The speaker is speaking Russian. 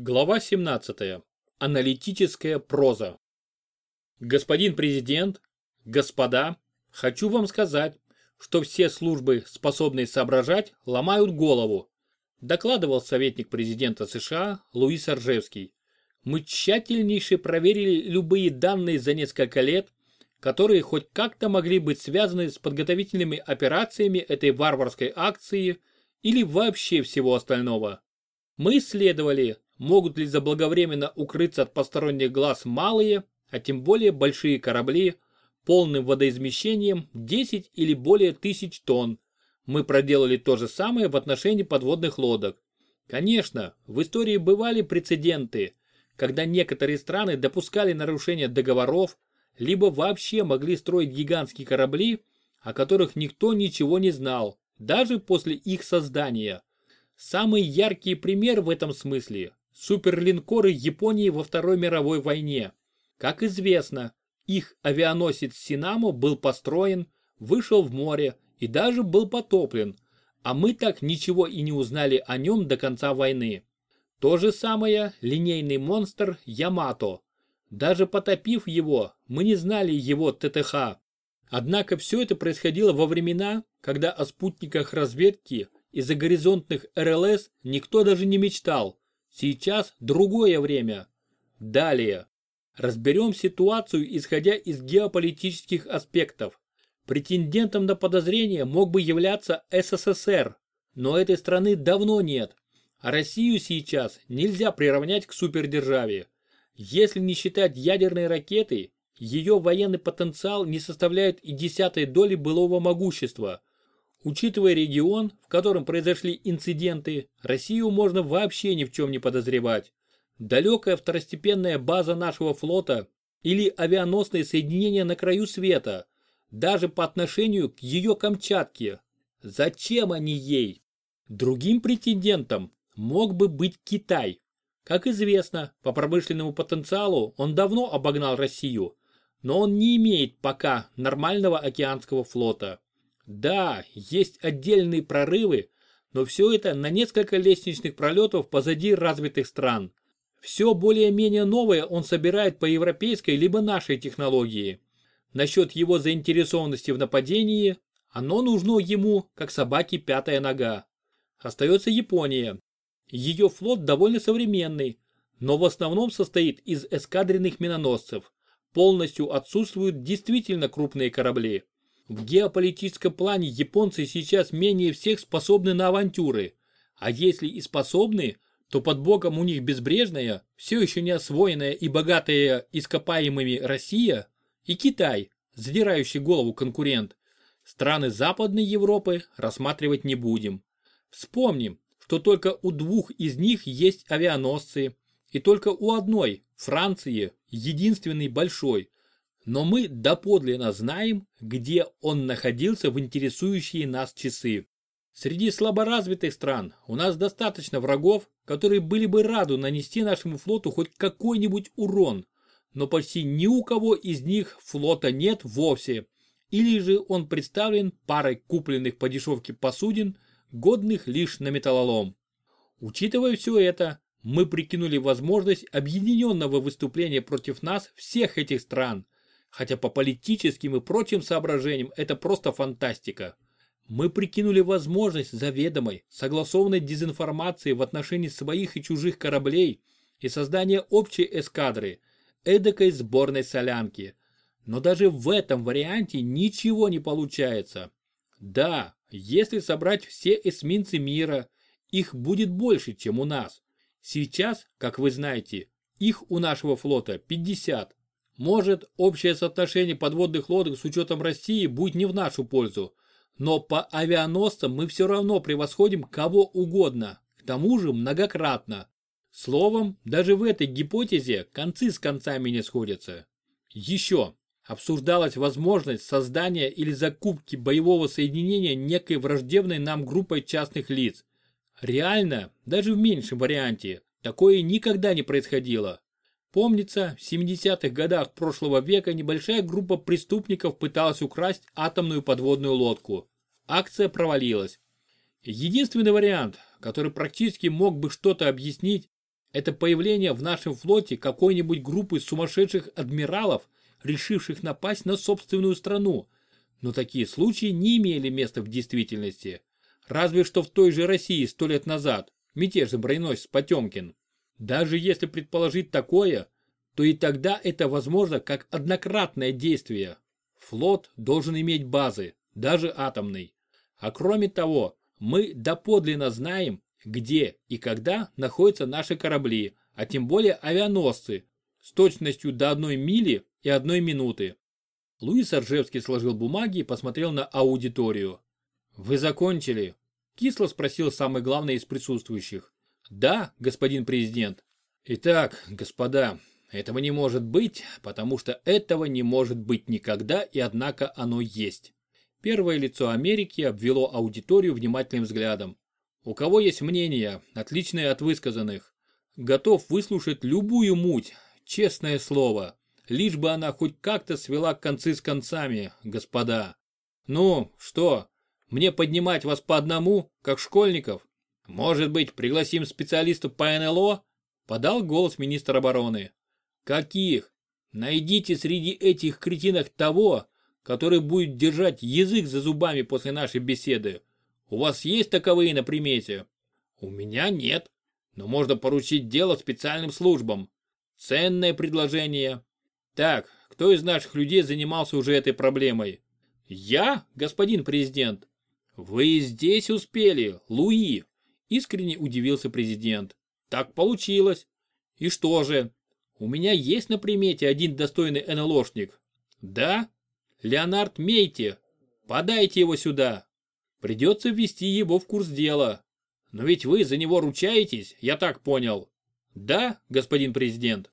Глава 17. Аналитическая проза. Господин президент, господа, хочу вам сказать, что все службы, способные соображать, ломают голову, докладывал советник президента США Луис Аржевский. Мы тщательнейше проверили любые данные за несколько лет, которые хоть как-то могли быть связаны с подготовительными операциями этой варварской акции или вообще всего остального. Мы исследовали, могут ли заблаговременно укрыться от посторонних глаз малые, а тем более большие корабли, полным водоизмещением 10 или более тысяч тонн. Мы проделали то же самое в отношении подводных лодок. Конечно, в истории бывали прецеденты, когда некоторые страны допускали нарушение договоров, либо вообще могли строить гигантские корабли, о которых никто ничего не знал, даже после их создания. Самый яркий пример в этом смысле – суперлинкоры Японии во Второй мировой войне. Как известно, их авианосец Синамо был построен, вышел в море и даже был потоплен, а мы так ничего и не узнали о нем до конца войны. То же самое линейный монстр Ямато. Даже потопив его, мы не знали его ТТХ. Однако все это происходило во времена, когда о спутниках разведки из-за горизонтных РЛС никто даже не мечтал. Сейчас другое время. Далее. Разберем ситуацию, исходя из геополитических аспектов. Претендентом на подозрение мог бы являться СССР, но этой страны давно нет. Россию сейчас нельзя приравнять к супердержаве. Если не считать ядерной ракеты, ее военный потенциал не составляет и десятой доли былого могущества – Учитывая регион, в котором произошли инциденты, Россию можно вообще ни в чем не подозревать. Далекая второстепенная база нашего флота или авианосные соединения на краю света, даже по отношению к ее Камчатке. Зачем они ей? Другим претендентом мог бы быть Китай. Как известно, по промышленному потенциалу он давно обогнал Россию, но он не имеет пока нормального океанского флота. Да, есть отдельные прорывы, но все это на несколько лестничных пролетов позади развитых стран. Все более-менее новое он собирает по европейской либо нашей технологии. Насчет его заинтересованности в нападении, оно нужно ему, как собаке пятая нога. Остается Япония. Ее флот довольно современный, но в основном состоит из эскадренных миноносцев. Полностью отсутствуют действительно крупные корабли. В геополитическом плане японцы сейчас менее всех способны на авантюры. А если и способны, то под боком у них безбрежная, все еще не освоенная и богатая ископаемыми Россия и Китай, задирающий голову конкурент. Страны Западной Европы рассматривать не будем. Вспомним, что только у двух из них есть авианосцы, и только у одной, Франции, единственный большой, но мы доподлинно знаем, где он находился в интересующие нас часы. Среди слаборазвитых стран у нас достаточно врагов, которые были бы рады нанести нашему флоту хоть какой-нибудь урон, но почти ни у кого из них флота нет вовсе, или же он представлен парой купленных по дешевке посудин, годных лишь на металлолом. Учитывая все это, мы прикинули возможность объединенного выступления против нас всех этих стран – хотя по политическим и прочим соображениям это просто фантастика. Мы прикинули возможность заведомой, согласованной дезинформации в отношении своих и чужих кораблей и создания общей эскадры, эдакой сборной солянки. Но даже в этом варианте ничего не получается. Да, если собрать все эсминцы мира, их будет больше, чем у нас. Сейчас, как вы знаете, их у нашего флота 50. Может, общее соотношение подводных лодок с учетом России будет не в нашу пользу, но по авианосцам мы все равно превосходим кого угодно, к тому же многократно. Словом, даже в этой гипотезе концы с концами не сходятся. Еще обсуждалась возможность создания или закупки боевого соединения некой враждебной нам группой частных лиц. Реально, даже в меньшем варианте, такое никогда не происходило. Помнится, в 70-х годах прошлого века небольшая группа преступников пыталась украсть атомную подводную лодку. Акция провалилась. Единственный вариант, который практически мог бы что-то объяснить, Это появление в нашем флоте какой-нибудь группы сумасшедших адмиралов, решивших напасть на собственную страну. Но такие случаи не имели места в действительности. Разве что в той же России сто лет назад, мятежный броненосец Потемкин. Даже если предположить такое, то и тогда это возможно как однократное действие. Флот должен иметь базы, даже атомный. А кроме того, мы доподлинно знаем, где и когда находятся наши корабли, а тем более авианосцы, с точностью до одной мили и одной минуты. Луис Аржевский сложил бумаги и посмотрел на аудиторию. «Вы закончили?» – кисло спросил самый главный из присутствующих. «Да, господин президент». «Итак, господа, этого не может быть, потому что этого не может быть никогда, и однако оно есть». Первое лицо Америки обвело аудиторию внимательным взглядом. У кого есть мнение, отличное от высказанных? Готов выслушать любую муть, честное слово, лишь бы она хоть как-то свела концы с концами, господа. Ну, что, мне поднимать вас по одному, как школьников? Может быть, пригласим специалистов по НЛО? Подал голос министр обороны. Каких? Найдите среди этих кретинок того, который будет держать язык за зубами после нашей беседы. У вас есть таковые на примете? У меня нет, но можно поручить дело специальным службам. Ценное предложение. Так, кто из наших людей занимался уже этой проблемой? Я, господин президент. Вы здесь успели, Луи. Искренне удивился президент. Так получилось. И что же? У меня есть на примете один достойный НЛОшник. Да? Леонард Мейте. Подайте его сюда. Придется ввести его в курс дела. Но ведь вы за него ручаетесь, я так понял. Да, господин президент?